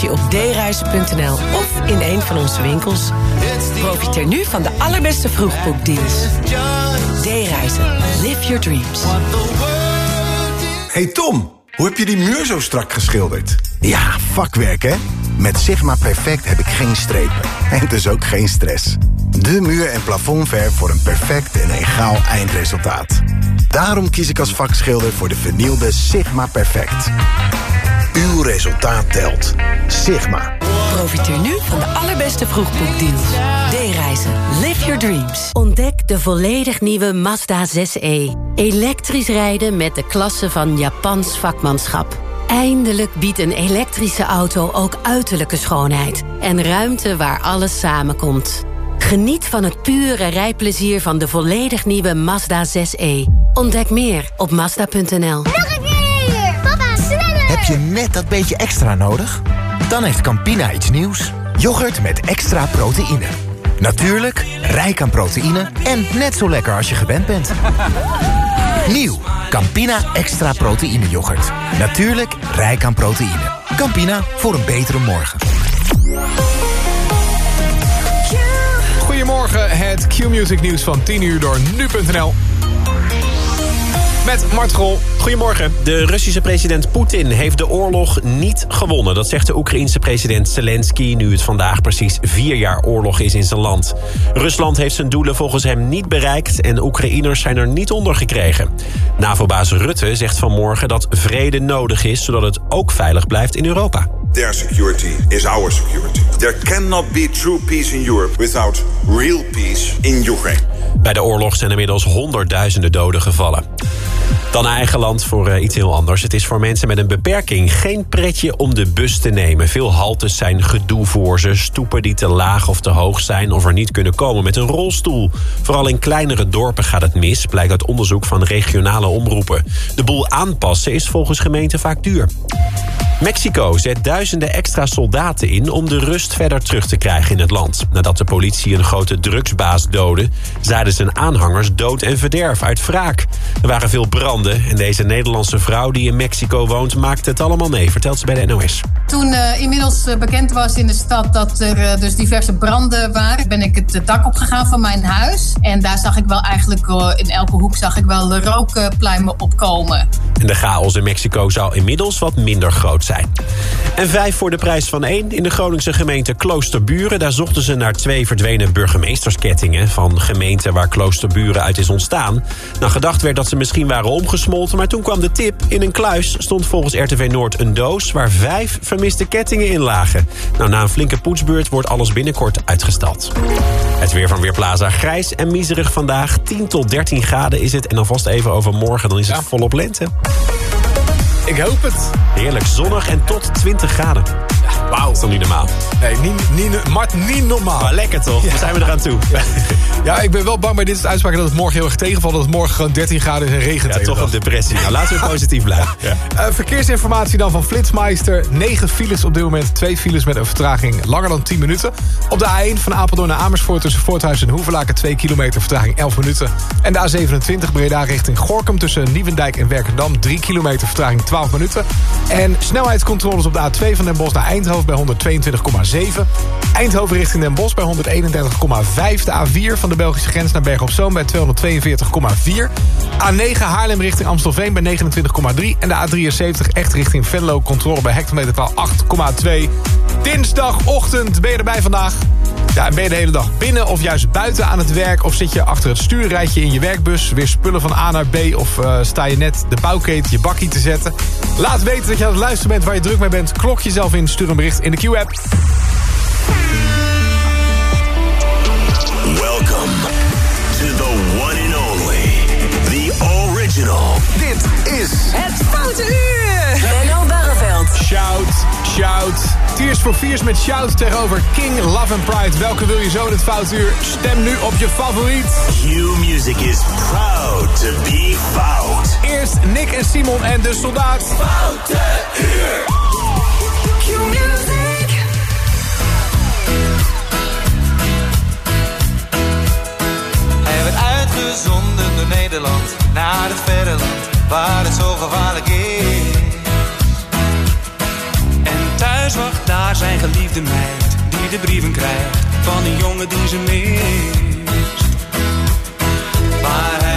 op dereizen.nl of in een van onze winkels. Profiteer nu van de allerbeste vroegboekdeals. D-reizen. Live your dreams. Hey Tom, hoe heb je die muur zo strak geschilderd? Ja, vakwerk hè? Met Sigma Perfect heb ik geen strepen. En dus ook geen stress. De muur- en plafondverf voor een perfect en egaal eindresultaat. Daarom kies ik als vakschilder voor de vernielde Sigma Perfect. Uw resultaat telt. Sigma. Profiteer nu van de allerbeste vroegboekdeals. D-reizen. Live your dreams. Ontdek de volledig nieuwe Mazda 6e. Elektrisch rijden met de klasse van Japans vakmanschap. Eindelijk biedt een elektrische auto ook uiterlijke schoonheid. En ruimte waar alles samenkomt. Geniet van het pure rijplezier van de volledig nieuwe Mazda 6e. Ontdek meer op Mazda.nl. Nog een keer! Papa, sneller! Heb je net dat beetje extra nodig? Dan heeft Campina iets nieuws. Yoghurt met extra proteïne. Natuurlijk, rijk aan proteïne en net zo lekker als je gewend bent. Nieuw, Campina extra proteïne yoghurt. Natuurlijk, rijk aan proteïne. Campina, voor een betere morgen. Goedemorgen, het Q-Music nieuws van 10 uur door nu.nl. Met Mart. Goedemorgen. De Russische president Poetin heeft de oorlog niet gewonnen. Dat zegt de Oekraïense president Zelensky... nu het vandaag precies vier jaar oorlog is in zijn land. Rusland heeft zijn doelen volgens hem niet bereikt... en Oekraïners zijn er niet onder gekregen. NAVO-baas Rutte zegt vanmorgen dat vrede nodig is... zodat het ook veilig blijft in Europa. Their security is our security. There cannot be true peace in Europe without real peace in Ukraine. Bij de oorlog zijn inmiddels honderdduizenden doden gevallen. Dan eigen land voor uh, iets heel anders. Het is voor mensen met een beperking geen pretje om de bus te nemen. Veel haltes zijn gedoe voor ze. Stoepen die te laag of te hoog zijn of er niet kunnen komen met een rolstoel. Vooral in kleinere dorpen gaat het mis, blijkt uit onderzoek van regionale omroepen. De boel aanpassen is volgens gemeenten vaak duur. Mexico zet duizenden extra soldaten in om de rust verder terug te krijgen in het land. Nadat de politie een grote drugsbaas doodde, zeiden zijn aanhangers dood en verderf uit wraak. Er waren veel branden en deze Nederlandse vrouw die in Mexico woont maakte het allemaal mee, vertelt ze bij de NOS. Toen uh, inmiddels uh, bekend was in de stad dat er uh, dus diverse branden waren, ben ik het dak opgegaan van mijn huis. En daar zag ik wel eigenlijk in elke hoek zag ik wel rookpluimen opkomen. En de chaos in Mexico zou inmiddels wat minder groot zijn. En vijf voor de prijs van één in de Groningse gemeente Kloosterburen. Daar zochten ze naar twee verdwenen burgemeesterskettingen... van gemeenten waar Kloosterburen uit is ontstaan. Nou, gedacht werd dat ze misschien waren omgesmolten... maar toen kwam de tip. In een kluis stond volgens RTV Noord een doos... waar vijf vermiste kettingen in lagen. Nou, na een flinke poetsbeurt wordt alles binnenkort uitgestald. Het weer van Weerplaza grijs en miserig vandaag. 10 tot 13 graden is het. En alvast even over morgen, dan is het ja. volop lente. Ik hoop het. Heerlijk zonnig en tot 20 graden. Wauw. Dat is dan niet normaal. Nee, niet, niet, Mart, niet normaal. Maar lekker toch? Ja. Zijn we eraan toe. Ja. ja, ik ben wel bang bij dit soort uitspraken dat het morgen heel erg tegenvalt. Dat het morgen gewoon 13 graden is en regent. Ja, toch een depressie. Nou, laten we positief blijven. Ja. Uh, verkeersinformatie dan van Flitsmeister. 9 files op dit moment. 2 files met een vertraging langer dan 10 minuten. Op de A1 van Apeldoorn naar Amersfoort tussen Voorthuis en Hoevelaken 2 kilometer vertraging 11 minuten. En de A27 Breda richting Gorkum tussen Nieuwendijk en Werkendam 3 kilometer vertraging 12 minuten. En snelheidscontroles op de A2 van Den Bosch naar Eindhoven bij 122,7. Eindhoven richting Den Bosch bij 131,5. De A4 van de Belgische grens naar Berg op Zoom bij 242,4. A9 Haarlem richting Amstelveen bij 29,3. En de A73 echt richting Venlo controle bij hectometerpaal 8,2. Dinsdagochtend ben je erbij vandaag. Ja, en ben je de hele dag binnen of juist buiten aan het werk... of zit je achter het stuurrijtje in je werkbus... weer spullen van A naar B of uh, sta je net de bouwketen je bakkie te zetten... Laat weten dat je aan het luisteren bent waar je druk mee bent. Klok jezelf in, stuur een bericht in de Q-app. Welcome to the one and only, the original. Dit is... Het Foute Uur! Menno Barreveld. Shout, shout. Tears for Fears met Shout tegenover King Love and Pride. Welke wil je zo in het Foute Uur? Stem nu op je favoriet. Q-Music is proud to be fout. Eerst Nick en Simon en de soldaat. Foute Uur. Q-Music. Hij werd uitgezonden door Nederland naar het verre land waar het zo gevaarlijk is thuis daar zijn geliefde meid Die de brieven krijgt van een jongen die ze mist. Hij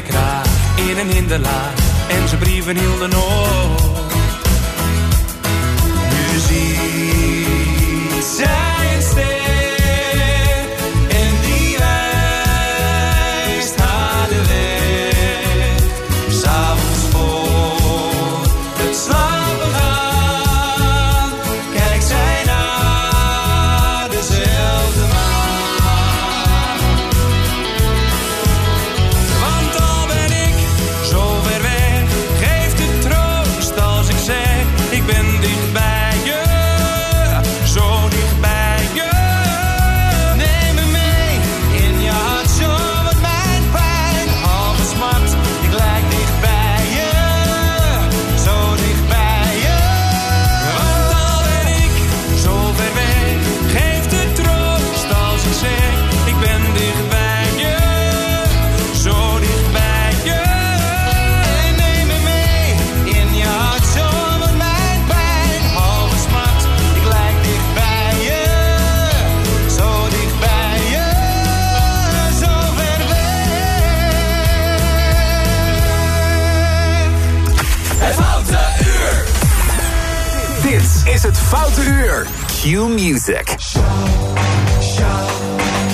In en in een hinderlaag en ze brieven hielden op. Foute uur. Q Music. Show, show.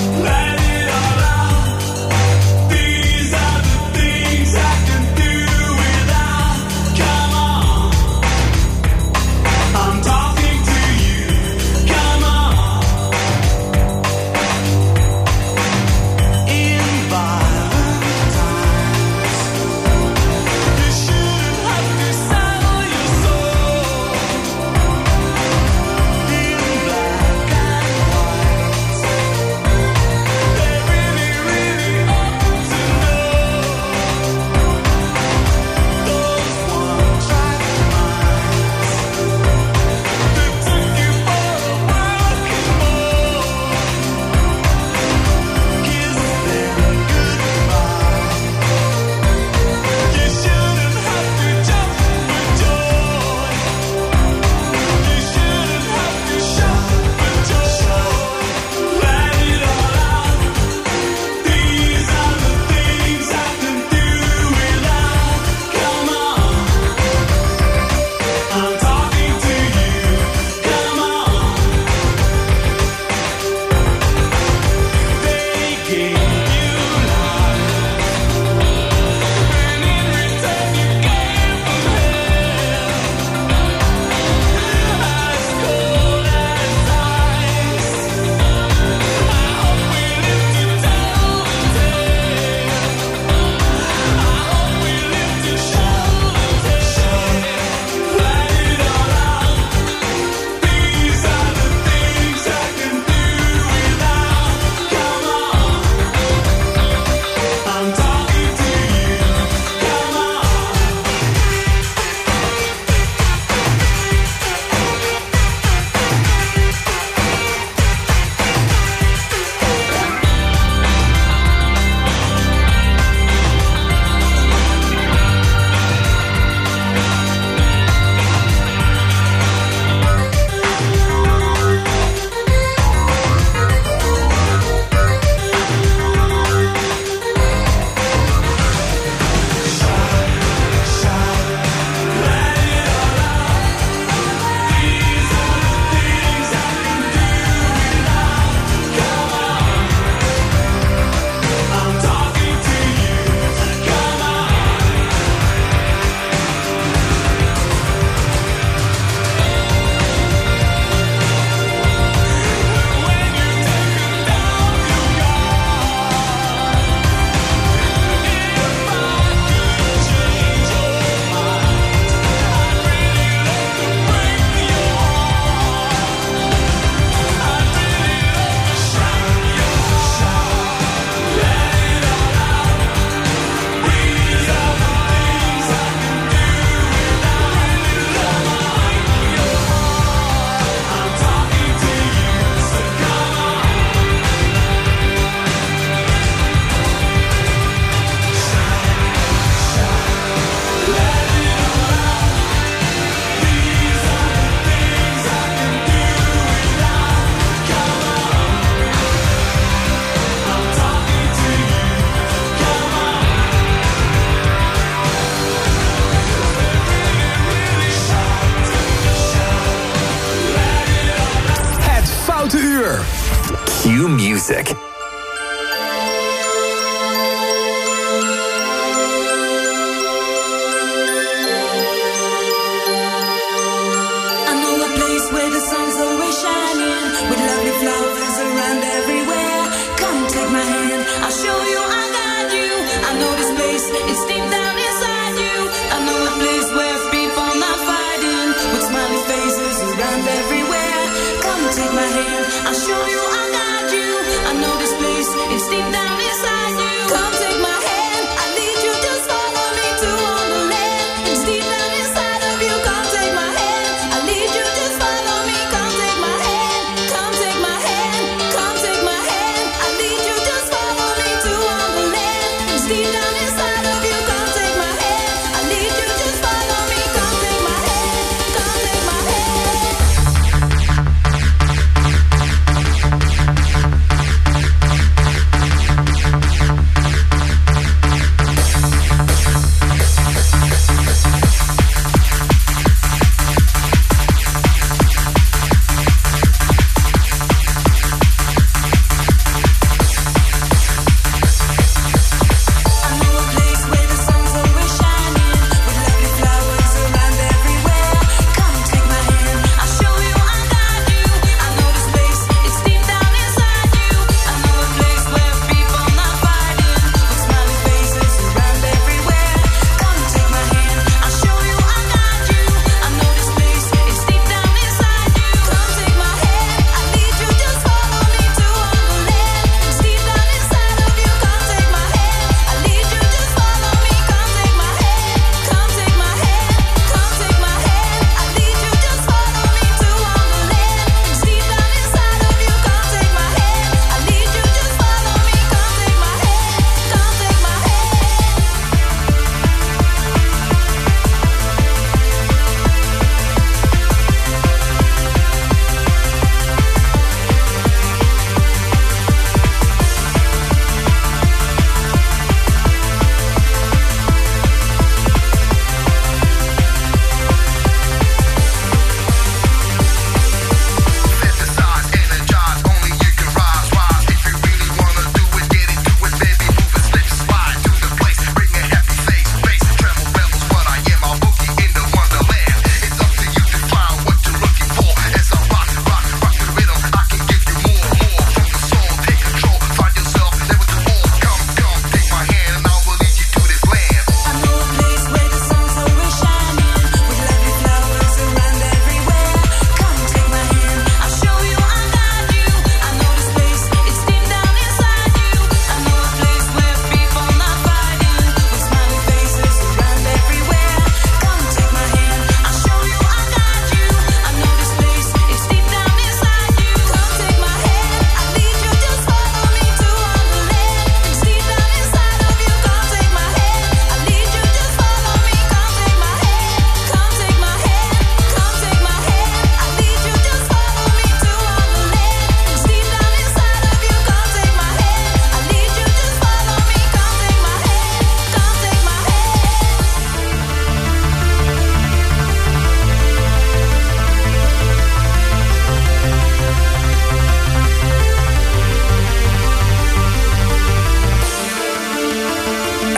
Q Music.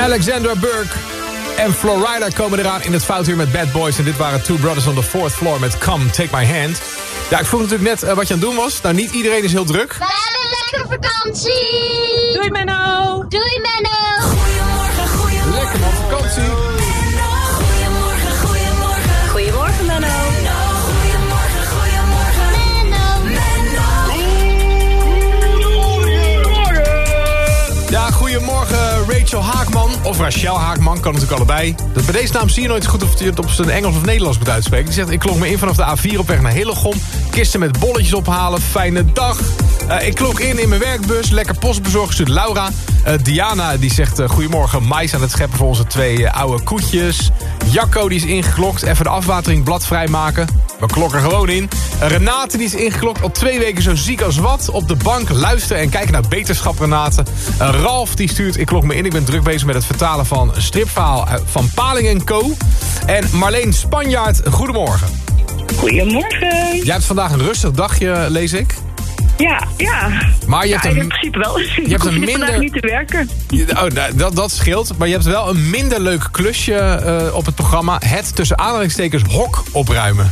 Alexandra Burke en Florida komen eraan in het foutuur met Bad Boys. En dit waren Two Brothers on the Fourth Floor met Come, Take My Hand. Ja, ik vroeg natuurlijk net eh, wat je aan het doen was. Nou, niet iedereen is heel druk. We hebben een lekkere vakantie. Doei Menno. Doei Menno. Goedemorgen, goedemorgen. Lekker man, vakantie. Goedemorgen, goedemorgen. Goedemorgen Menno. Goedemorgen, goedemorgen. Menno. Ja, goedemorgen Rachel Haakman. Of Rachel Haakman, kan natuurlijk allebei. Dat bij deze naam zie je nooit goed of je het op zijn Engels of Nederlands moet uitspreken. Die zegt, ik klonk me in vanaf de A4 op weg naar Hillegom. Kisten met bolletjes ophalen, fijne dag. Eh, ik klonk in in mijn werkbus, lekker postbezorgd, stuurt Laura. Eh, Diana die zegt, eh, goedemorgen, mais aan het scheppen voor onze twee oude koetjes. Jacco die is ingeklokt, even de afwatering bladvrij maken. We klokken gewoon in. Renate die is ingeklokt, al twee weken zo ziek als wat. Op de bank luisteren en kijken naar beterschap Renate. Eh, Ralf die stuurt, ik klok me in, ik ben druk bezig met het vertalen van een stripverhaal eh, van Paling Co. En Marleen Spanjaard, goedemorgen. Goedemorgen. Jij hebt vandaag een rustig dagje, lees ik. Ja, ja. Maar je hebt ja, een- in principe wel. je hebt een minder- vandaag niet te werken. Oh, nou, dat, dat scheelt. Maar je hebt wel een minder leuk klusje eh, op het programma. Het tussen aanhalingstekens hok opruimen.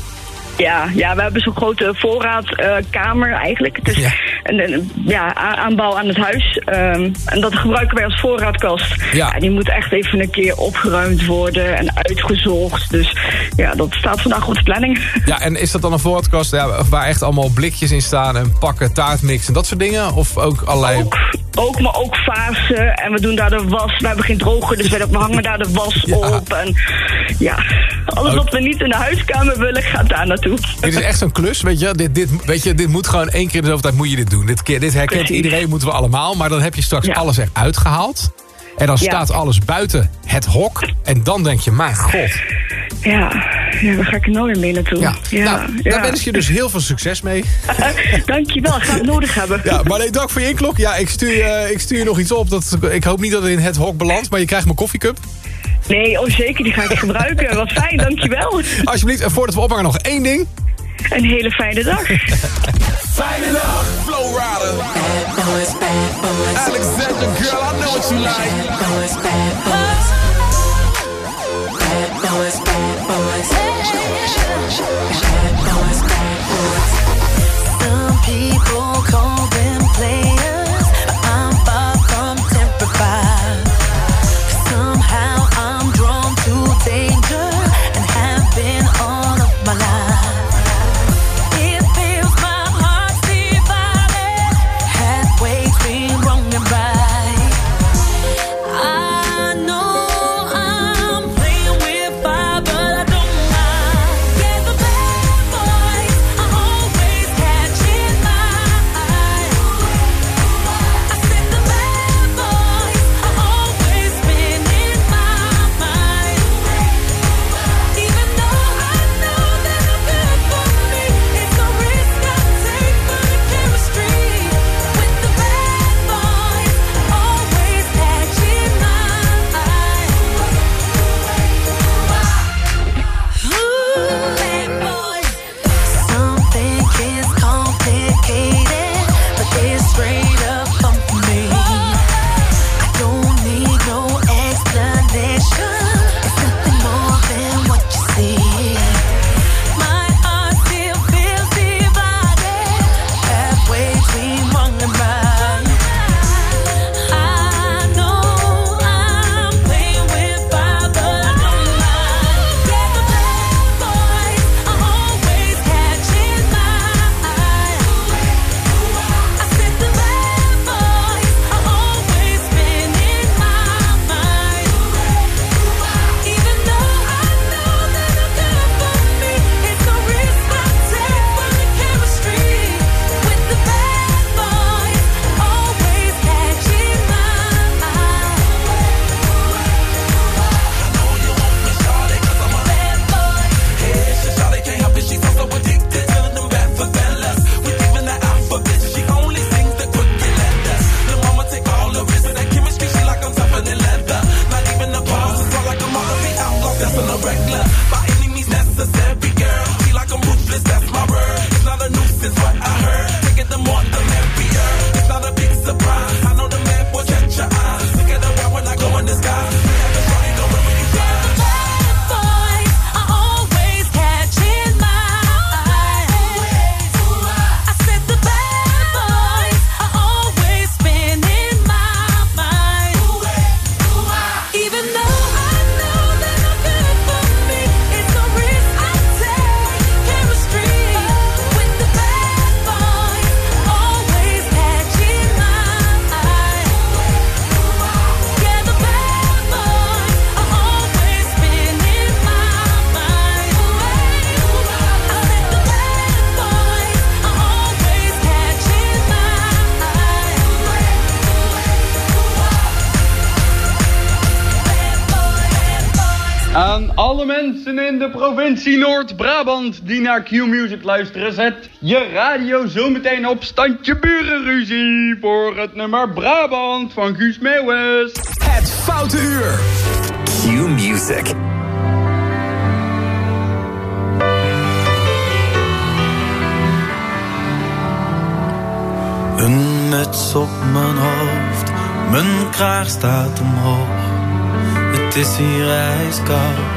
Ja, ja, we hebben zo'n grote voorraadkamer eigenlijk. Het is een, een ja, aanbouw aan het huis. Ehm, en dat gebruiken wij als voorraadkast. Ja. En die moet echt even een keer opgeruimd worden en uitgezocht. Dus ja, dat staat vandaag op de planning. Ja, en is dat dan een voorraadkast ja, waar echt allemaal blikjes in staan... en pakken, taartmix en dat soort dingen? Of ook allerlei... Ook, maar ook vazen. En we doen daar de was. We hebben geen droger, dus we hangen daar de was op. En ja, alles wat we niet in de huiskamer willen, gaat daar naartoe. Dit is echt zo'n klus, weet je? Dit, dit, weet je, dit moet gewoon één keer in de zoveel tijd moet je dit doen. Dit, dit herkent Precies. iedereen, moeten we allemaal. Maar dan heb je straks Ja. alles eruit gehaald. En dan Ja. staat alles buiten het hok. En dan denk je, mijn god. Ja, ja daar ga ik er nooit meer naartoe. Ja, Ja, nou, daar wens ik je dus heel veel succes mee. Dankjewel, ga het nodig hebben. Ja, maar nee, dank voor je inklok. Ja, ik stuur, je- ik stuur je nog iets op. Dat, ik hoop niet dat het in het hok belandt, maar je krijgt mijn koffiecup. Nee, oh zeker, die ga ik gebruiken. Wat fijn, dankjewel. Alsjeblieft, en voordat we ophangen nog één ding. Een hele fijne dag. Fijne dag, Flow Rider. Alexander, girl, I know what you like. Some mensen in de provincie Noord-Brabant die naar Q-Music luisteren, zet je radio zometeen op standje burenruzie voor het nummer Brabant van Guus Meeuwis. Het Foute Uur. Q Music. Een muts op mijn hoofd, mijn kraag staat omhoog. Het is hier ijskoud,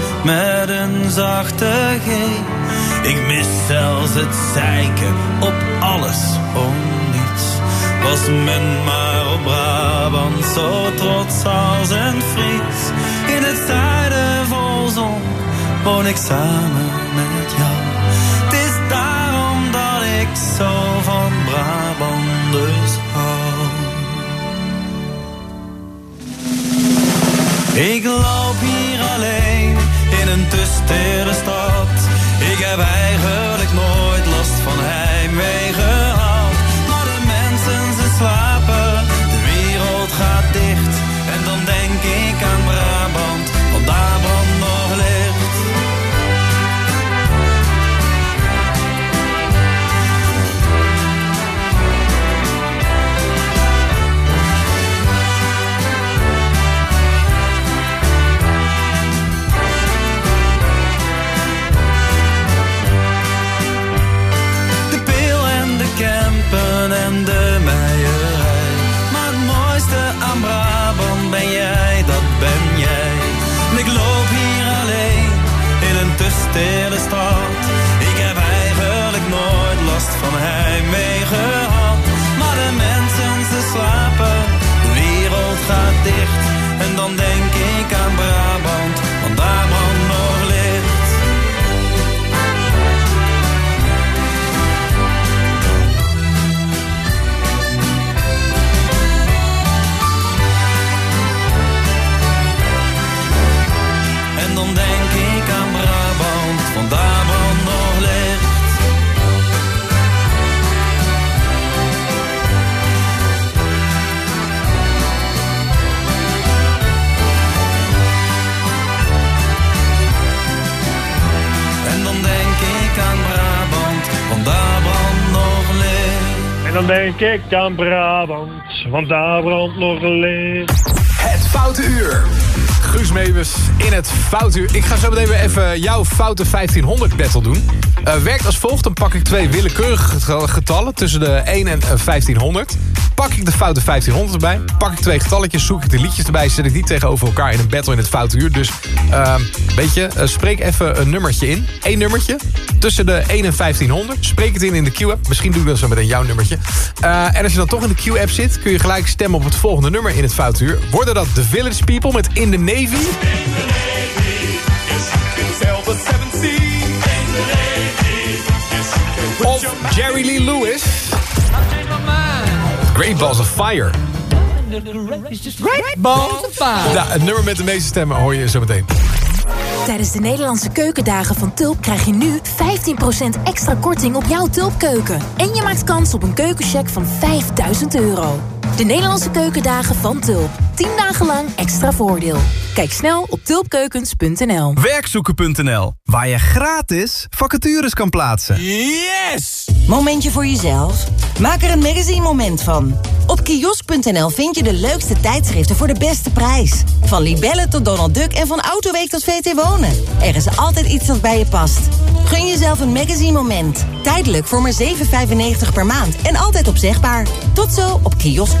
met een zachte G. Ik mis zelfs het zeiken op alles om niets. Was men maar op Brabant zo trots als een Fries. In het zuiden vol zon woon ik samen met jou. Het is daarom dat ik zo van Brabanders hou. Ik loop hier alleen in een te stad. Ik heb eigenlijk nooit last van heimwee gehad. Maar de mensen, ze slapen, de wereld gaat dicht. Stille stad. Ik heb eigenlijk nooit last van heimwee gehad. Maar de mensen, ze slapen, de wereld gaat dicht. En dan denk ik aan Brabant, want daar brandt nog licht. Het Foute Uur. Guus Meeuwis in het Foute Uur. Ik ga zo meteen weer even jouw Foute 1500 battle doen. Eh, werkt als volgt, dan pak ik twee willekeurige get- getallen... tussen de 1 en eh, 1500. Pak ik de Foute 1500 erbij. Pak ik twee getalletjes, zoek ik de liedjes erbij... zet ik die tegenover elkaar in een battle in het Foute Uur. Dus, ehm, weet je, eh, spreek even een nummertje in. Eén nummertje tussen de 1 en 1500. Spreek het in in de Q-app. Misschien doe ik dat zo meteen jouw nummertje. Eh, en als je dan toch in de Q-app zit... kun je gelijk stemmen op het volgende nummer in het Foute Uur. Worden dat The Village People met In the Navy... Of Jerry Lee Lewis. Great Balls of Fire. Great balls of fire. Ja, het nummer met de meeste stemmen hoor je zo meteen. Tijdens de Nederlandse keukendagen van Tulp krijg je nu 15% extra korting op jouw Tulpkeuken. En je maakt kans op een keukencheck van 5000 euro. De Nederlandse keukendagen van Tulp. 10 dagen lang extra voordeel. Kijk snel op tulpkeukens.nl. Werkzoeken.nl, waar je gratis vacatures kan plaatsen. Yes! Momentje voor jezelf? Maak er een magazine moment van. Op kiosk.nl vind je de leukste tijdschriften voor de beste prijs. Van Libelle tot Donald Duck en van Autoweek tot VT Wonen. Er is altijd iets dat bij je past. Gun jezelf een magazine moment. Tijdelijk voor maar 7,95 per maand en altijd opzegbaar. Tot zo op kiosk.nl.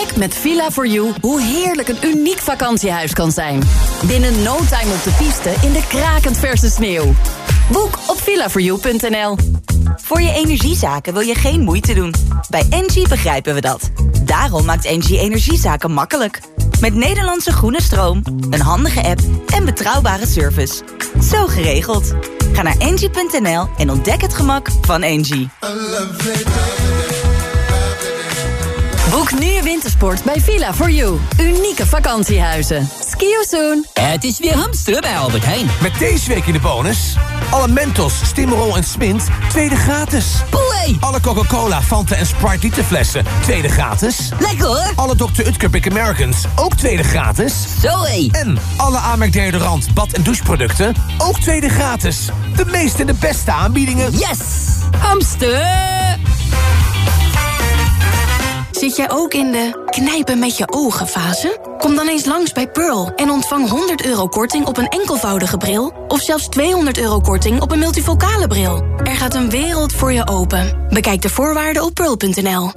Ontdek met Villa4You hoe heerlijk een uniek vakantiehuis kan zijn. Binnen no time op de piste in de krakend verse sneeuw. Boek op villa4you.nl. Voor je energiezaken wil je geen moeite doen. Bij Engie begrijpen we dat. Daarom maakt Engie energiezaken makkelijk. Met Nederlandse groene stroom, een handige app en betrouwbare service. Zo geregeld. Ga naar engie.nl en ontdek het gemak van Engie. Boek nu je wintersport bij Villa4You. Unieke vakantiehuizen. Ski you soon. Het is weer hamsteren bij Albert Heijn. Met deze week in de bonus... alle Mentos, Stimrol en Smint, tweede gratis. Boei! Alle Coca-Cola, Fanta en Sprite literflessen, tweede gratis. Lekker hoor! Alle Dr. Utker Big Americans, ook tweede gratis. Zoé! En alle Amerk deodorant, bad- en doucheproducten, ook tweede gratis. De meeste en de beste aanbiedingen. Yes! Hamster! Zit jij ook in de knijpen met je ogen fase? Kom dan eens langs bij Pearl en ontvang 100 euro korting op een enkelvoudige bril... of zelfs 200 euro korting op een multifocale bril. Er gaat een wereld voor je open. Bekijk de voorwaarden op pearl.nl.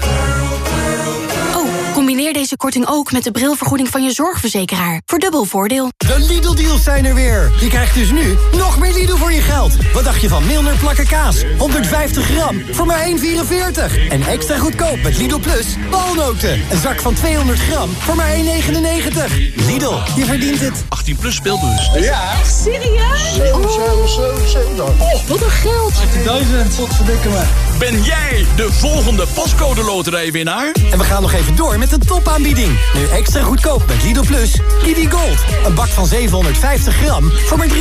Combineer deze korting ook met de brilvergoeding van je zorgverzekeraar. Voor dubbel voordeel. De Lidl-deals zijn er weer. Je krijgt dus nu nog meer Lidl voor je geld. Wat dacht je van Milner plakken kaas? 150 gram voor maar 1,44. En extra goedkoop met Lidl Plus walnoten. Een zak van 200 gram voor maar 1,99. Lidl, je verdient het. 18 plus speelbus. Ja. Echt serieus? Oh, wat een geld. 18.000, wat verdikken me. Ben jij de volgende postcode loterijwinnaar? En we gaan nog even door met de topaanbieding. Nu extra goedkoop met Lidl Plus. Lidl Gold. Een bak van 750 gram voor maar 3,99.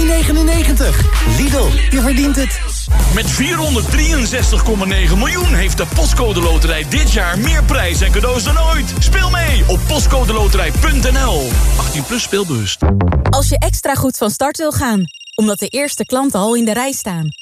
Lidl, je verdient het. Met 463,9 miljoen heeft de Postcode Loterij dit jaar meer prijs en cadeaus dan ooit. Speel mee op postcodeloterij.nl. 18 plus speelbewust. Als je extra goed van start wil gaan, omdat de eerste klanten al in de rij staan...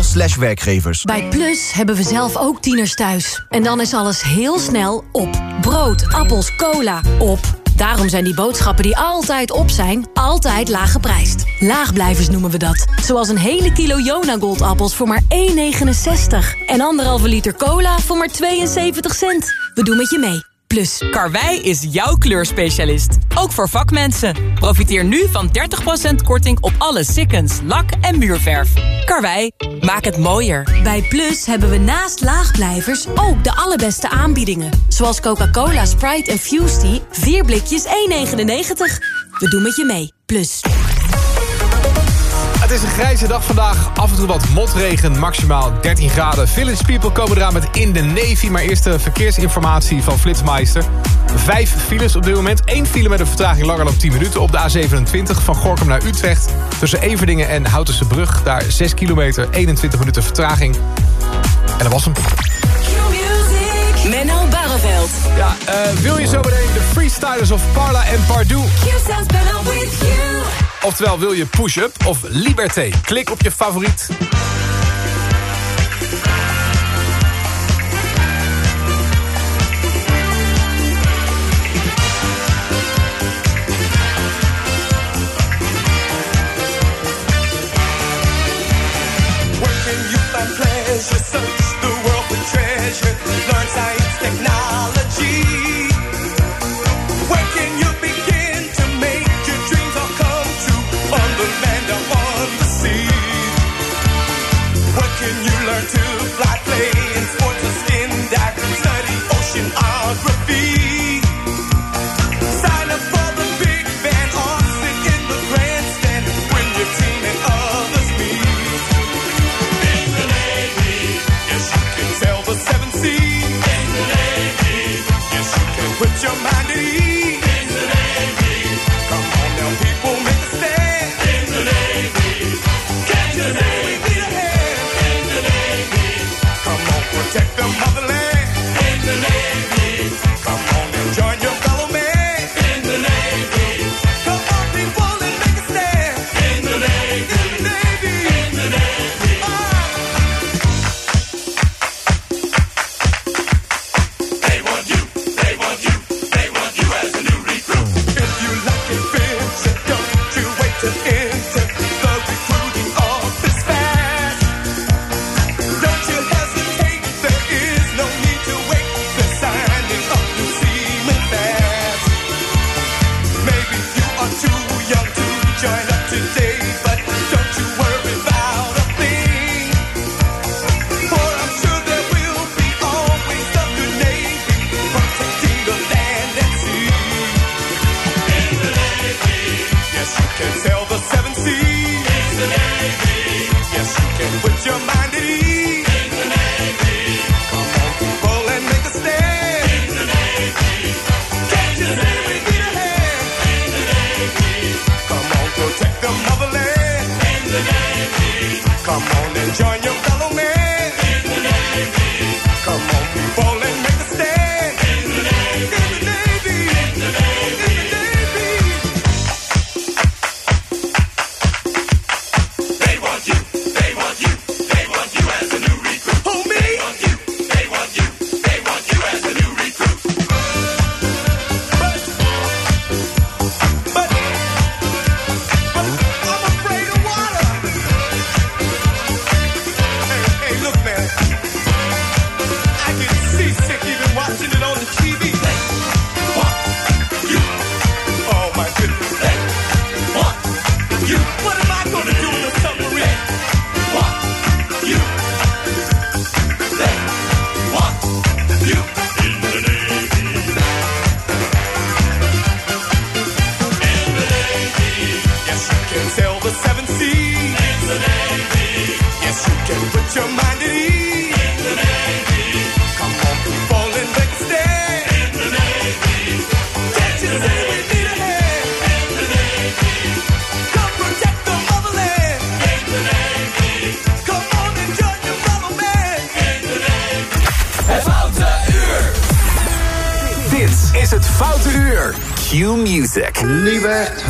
slash werkgevers. Bij Plus hebben we zelf ook tieners thuis. En dan is alles heel snel op. Brood, appels, cola, op. Daarom zijn die boodschappen die altijd op zijn, altijd laag geprijsd. Laagblijvers noemen we dat. Zoals een hele kilo Jona Goldappels voor maar 1,69. En anderhalve liter cola voor maar 72 cent. We doen met je mee. Plus. Karwei is jouw kleurspecialist. Ook voor vakmensen. Profiteer nu van 30% korting op alle sikkens, lak en muurverf. Karwei, maak het mooier. Bij Plus hebben we naast laagblijvers ook de allerbeste aanbiedingen. Zoals Coca-Cola, Sprite en Fusty. 4 blikjes 1,99. We doen met je mee. Plus. Het is een grijze dag vandaag. Af en toe wat motregen, maximaal 13 graden. Village People komen eraan met In de Navy. Maar eerst de verkeersinformatie van Flitsmeister. Vijf files op dit moment. Eén file met een vertraging langer dan 10 minuten. Op de A27 van Gorkum naar Utrecht. Tussen Everdingen en Houtense Brug. Daar 6 kilometer, 21 minuten vertraging. En dat was hem. Menno Barreveld. Ja, uh, wil je zo meteen de freestylers of Parla en Pardoe? Oftewel, wil je push-up of liberté? Klik op je favoriet. Dit is het Foute Uur. Q Music. Liebert,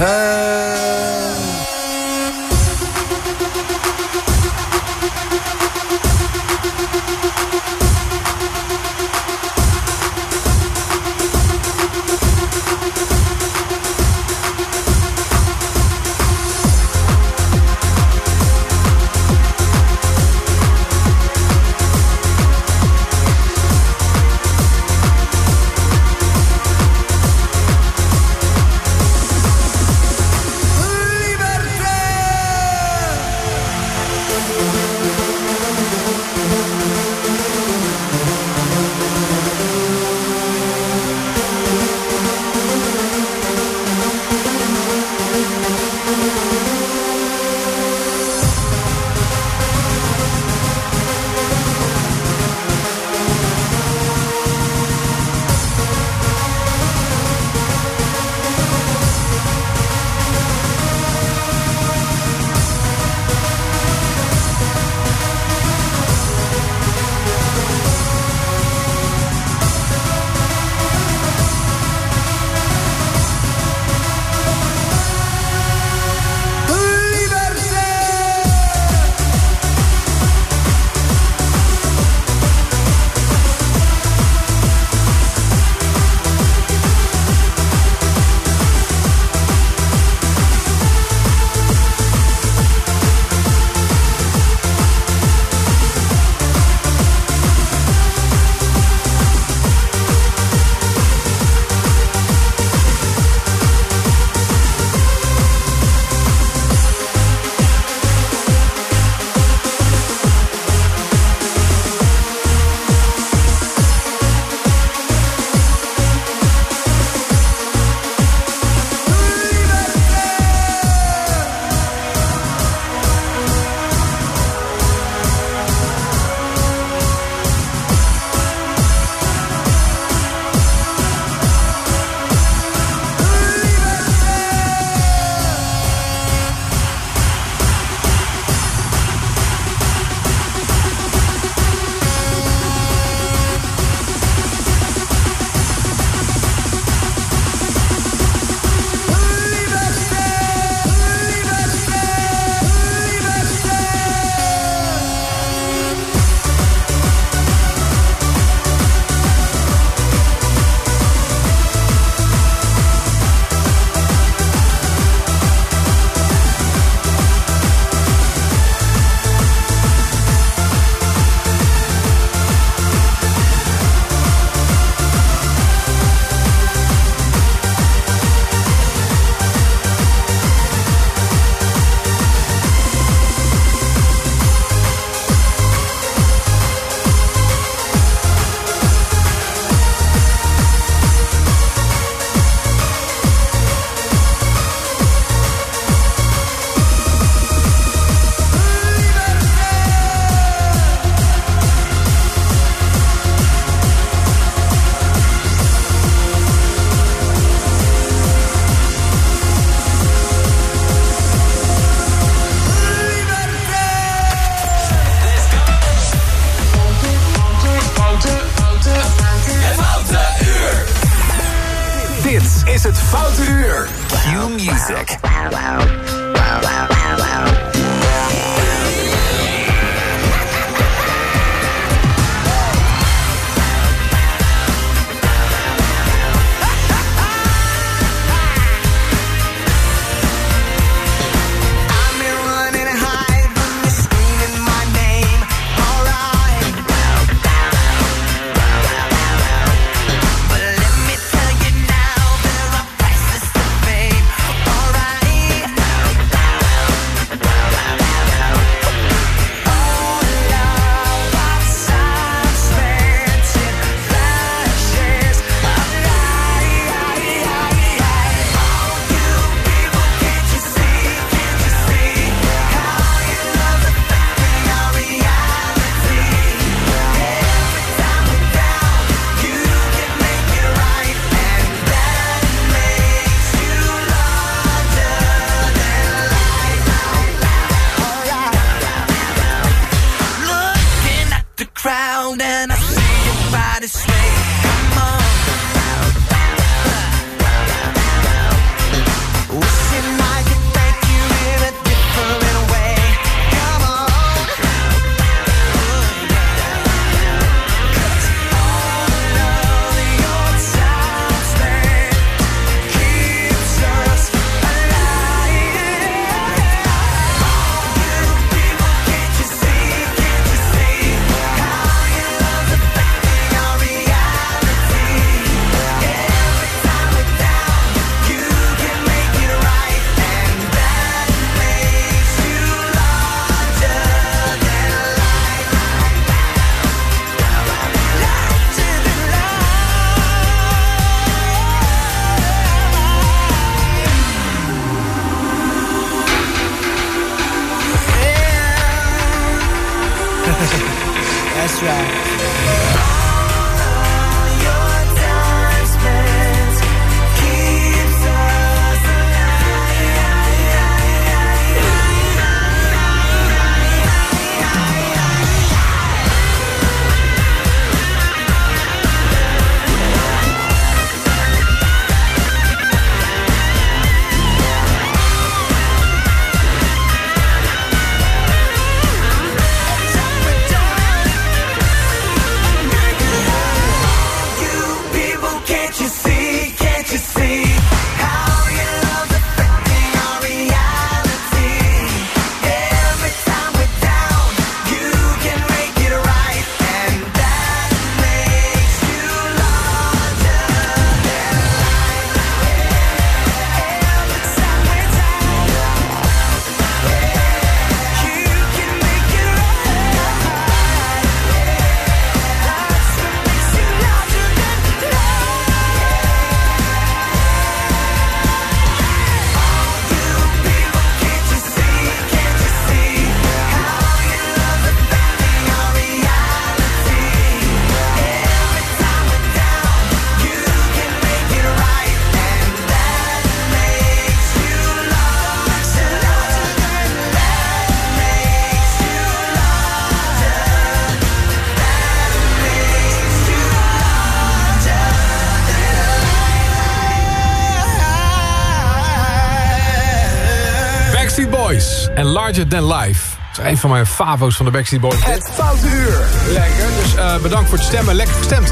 Larger Than Life. Dat is een van mijn favo's van de Backstreet Boys. Het Foute Uur. Lekker, dus eh, bedankt voor het stemmen. Lekker gestemd.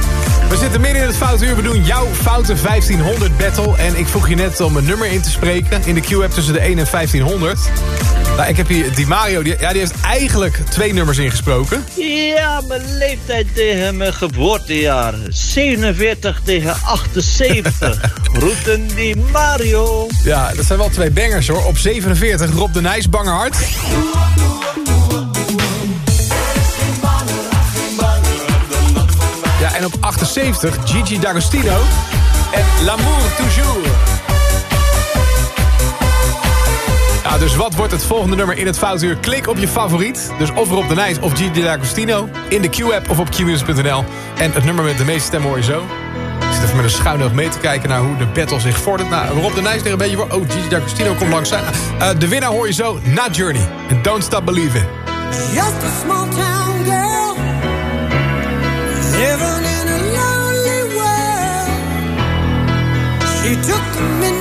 We zitten midden in het Foute Uur. We doen jouw Foute 1500 battle. En ik vroeg je net om een nummer in te spreken. In de Q-app tussen de 1 en 1500. Nou, ik heb hier die Mario. Die, ja, die heeft eigenlijk twee nummers ingesproken. Ja, mijn leeftijd tegen mijn geboortejaar. 47 tegen 78. Groeten die Mario. Ja, dat zijn wel twee bangers hoor. Op 47 Rob de Nijs, Bangerhart. Ja, en op 78 Gigi D'Agostino. En L'amour toujours. Dus wat wordt het volgende nummer in het Foutuur? Klik op je favoriet. Dus of Rob de Nijs of Gigi D'Agostino. In de Q-app of op Qmusic.nl En het nummer met de meeste stemmen hoor je zo. Ik zit even met een schuin oog mee te kijken naar hoe de battle zich vordert. Nou, Rob de Nijs tegen. een beetje voor. Oh, Gigi D'Agostino komt langs eh, de winnaar hoor je zo na Journey. En Don't Stop Believing. Just a small town girl. Living in a lonely world. She took the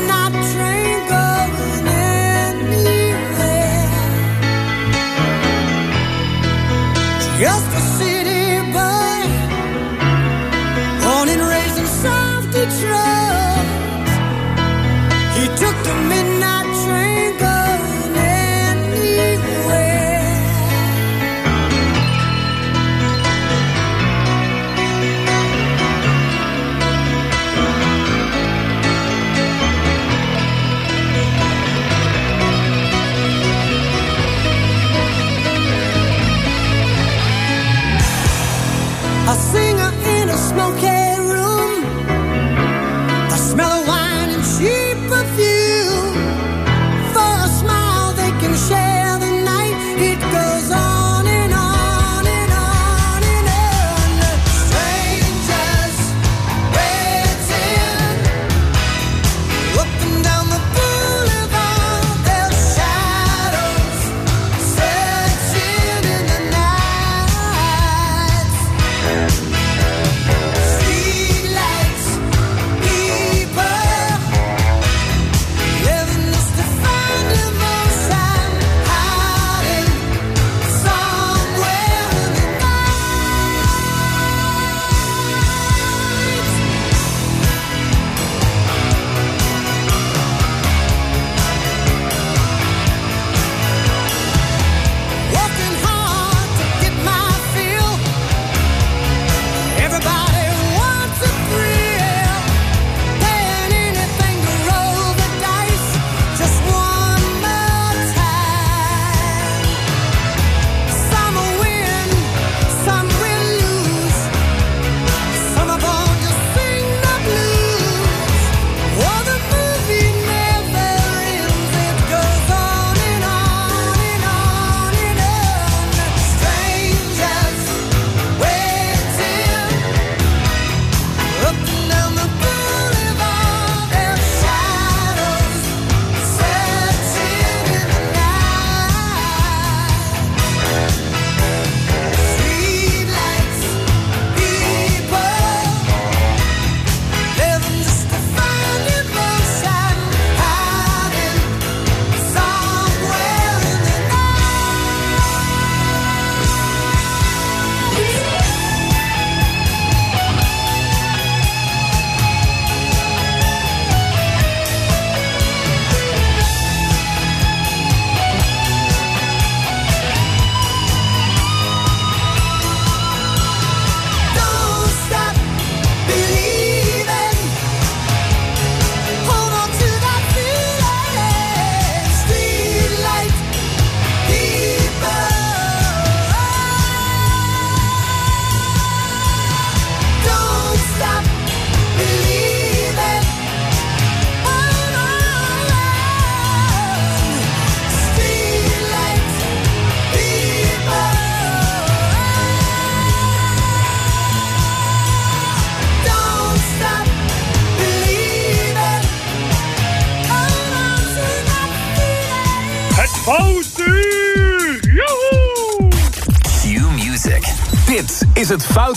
just a city boy, born and raised in South Detroit. is het fout.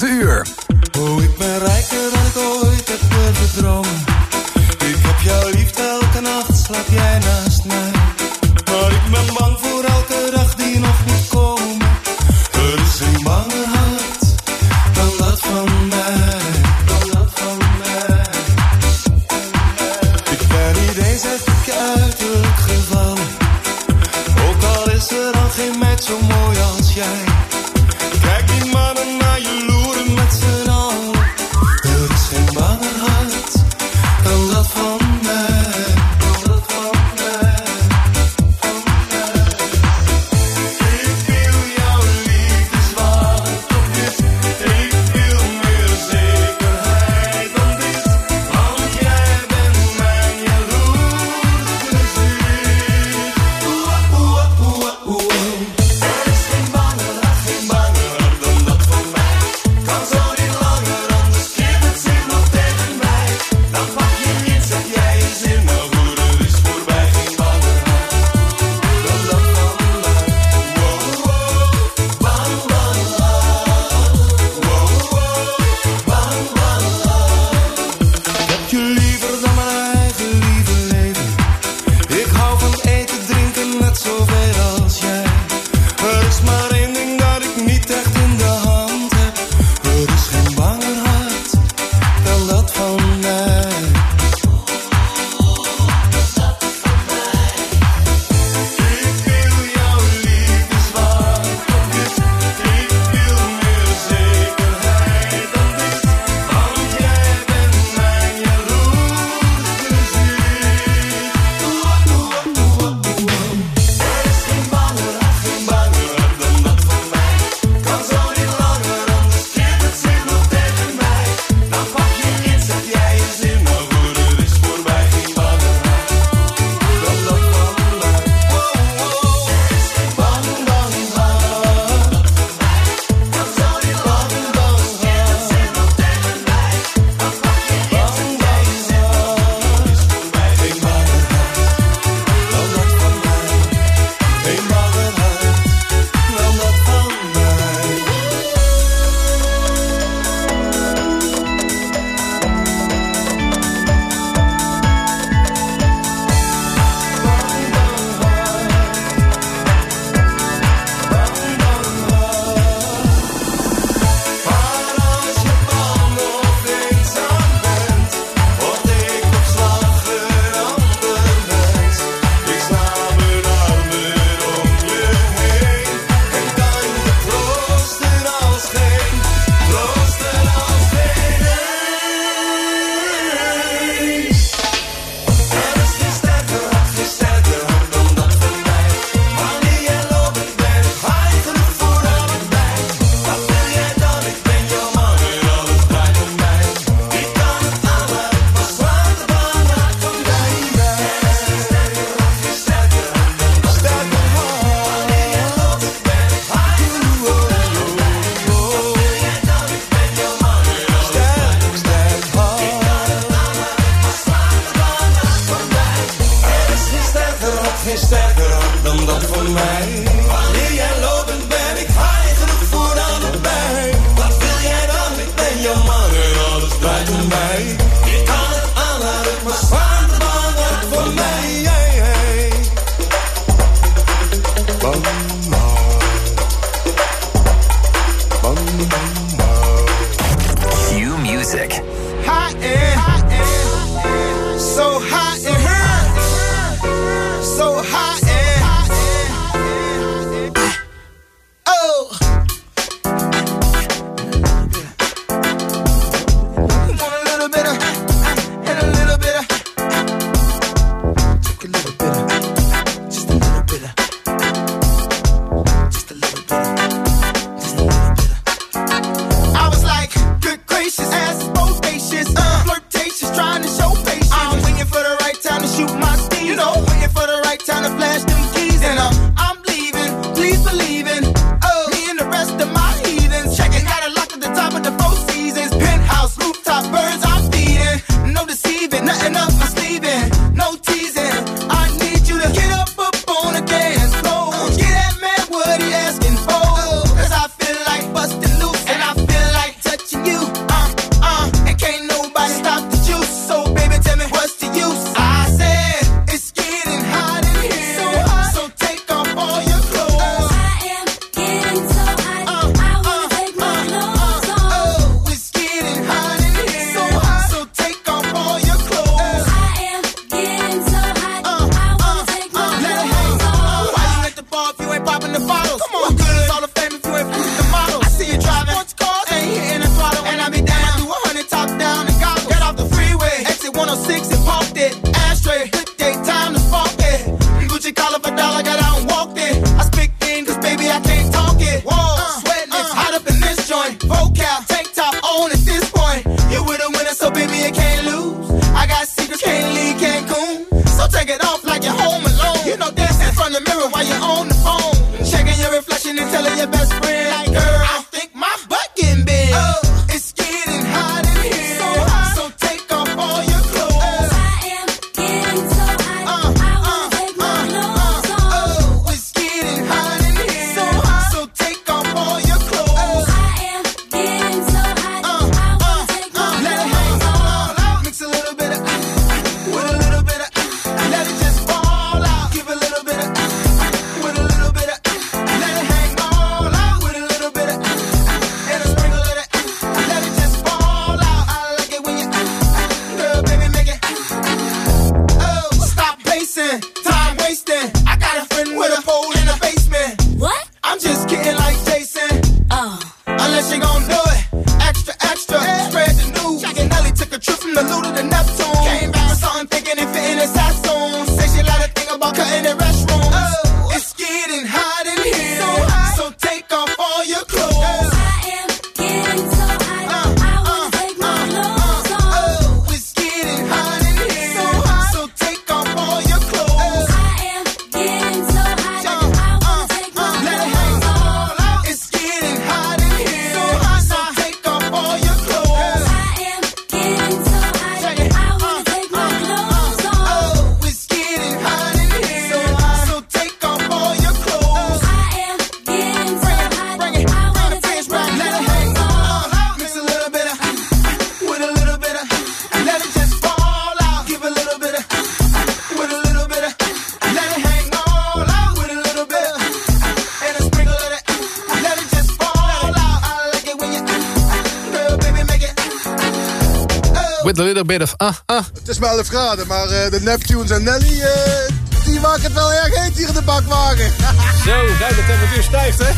with a little ah, ah. Het is maar 11 graden, maar eh, de Neptunes en Nelly, eh, die maken het wel erg heet hier in de bakwagen. Zo, nou de temperatuur stijgt hè?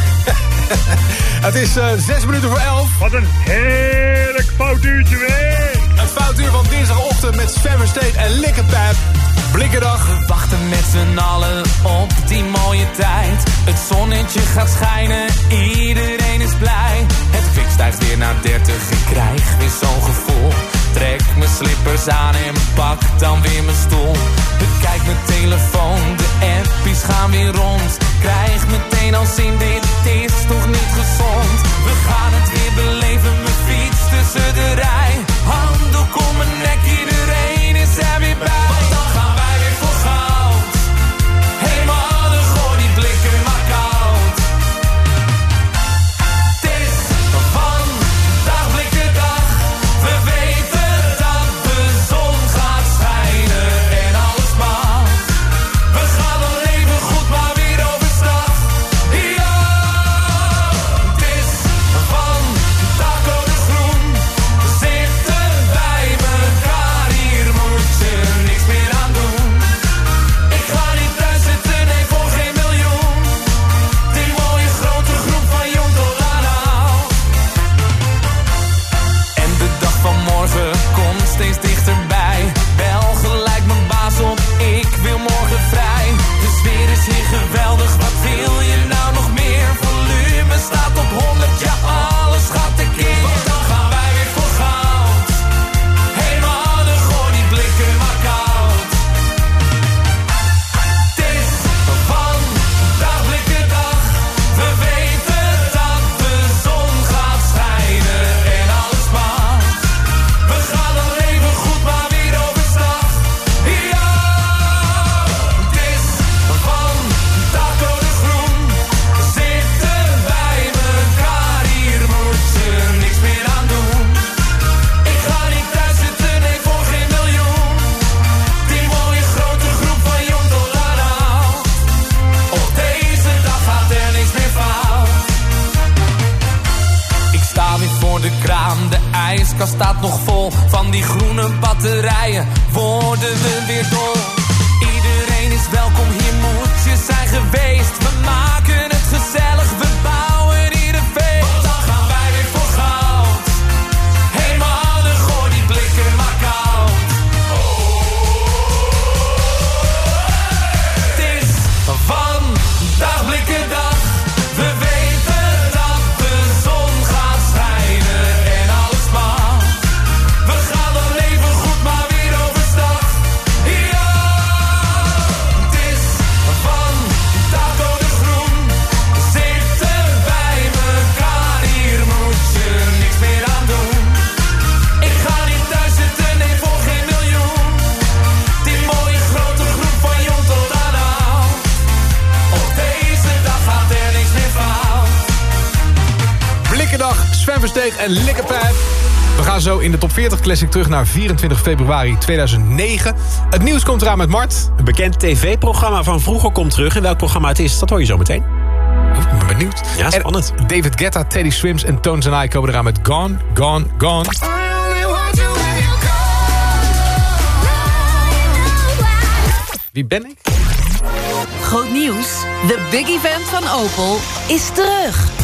het is eh, uh, 6 minuten voor 11. Wat een heerlijk fout uurtje weer. Een fout uur van dinsdagochtend met Spammer State en Likkenpijp. Blikkerdag, We wachten met z'n allen op die mooie tijd. Het zonnetje gaat schijnen, iedereen is blij. Het kwik stijgt weer naar 30, ik krijg weer zo'n gevoel Trek mijn slippers aan en pak dan weer mijn stoel. Bekijk mijn telefoon, de appies gaan weer rond. Krijg meteen al in dit is toch niet gezond. We gaan het weer beleven, mijn fiets tussen de rij. Handel om mijn nek 40 classic terug naar 24 februari 2009. Het nieuws komt eraan met Mart. Een bekend tv-programma van vroeger komt terug. En welk programma het is, dat hoor je zo meteen. Oh, ik ben benieuwd. Ja, spannend. En David Guetta, Teddy Swims en Tones and I komen eraan met Gone, Gone, Gone. Wie ben ik? Groot nieuws. De big event van Opel is terug.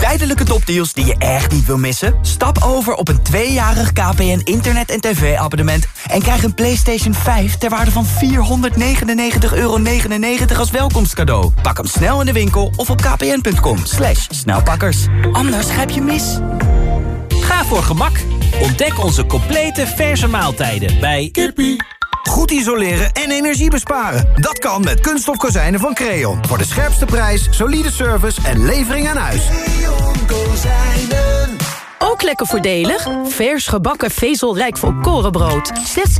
Tijdelijke topdeals die je echt niet wil missen? Stap over op een tweejarig KPN internet- en tv-abonnement... en krijg een PlayStation 5 ter waarde van 499,99 euro als welkomstcadeau. Pak hem snel in de winkel of op kpn.com. Slash snelpakkers. Anders grijp je mis. Ga voor gemak. Ontdek onze complete verse maaltijden bij Kippie. Goed isoleren en energie besparen. Dat kan met kunststof kozijnen van Creon. Voor de scherpste prijs, solide service en levering aan huis. Ook lekker voordelig. Vers gebakken vezelrijk volkorenbrood. Slechts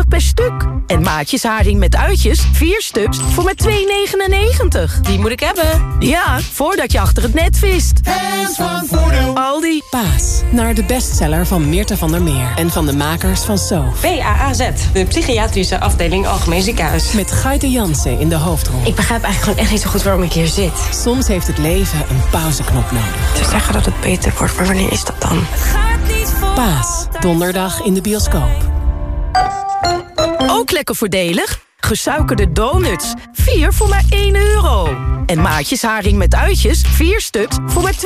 1,69 per stuk. En maatjes haring met uitjes, 4 stuks, voor maar 2,99. Die moet ik hebben. Ja, voordat je achter het net vist. Hands van Voordeel. Aldi. Paas, naar de bestseller van Meerte van der Meer en van de makers van So. PAAZ, de psychiatrische afdeling Algemeen Ziekenhuis. Met Gaite Jansen in de hoofdrol. Ik begrijp eigenlijk gewoon echt niet zo goed waarom ik hier zit. Soms heeft het leven een pauzeknop nodig. Ze zeggen dat het beter wordt, maar wanneer is dat dan? Paas, donderdag in de bioscoop. Ook lekker voordelig. Gesuikerde donuts. 4 voor maar 1 euro. En maatjes haring met uitjes, 4 stuks voor maar 2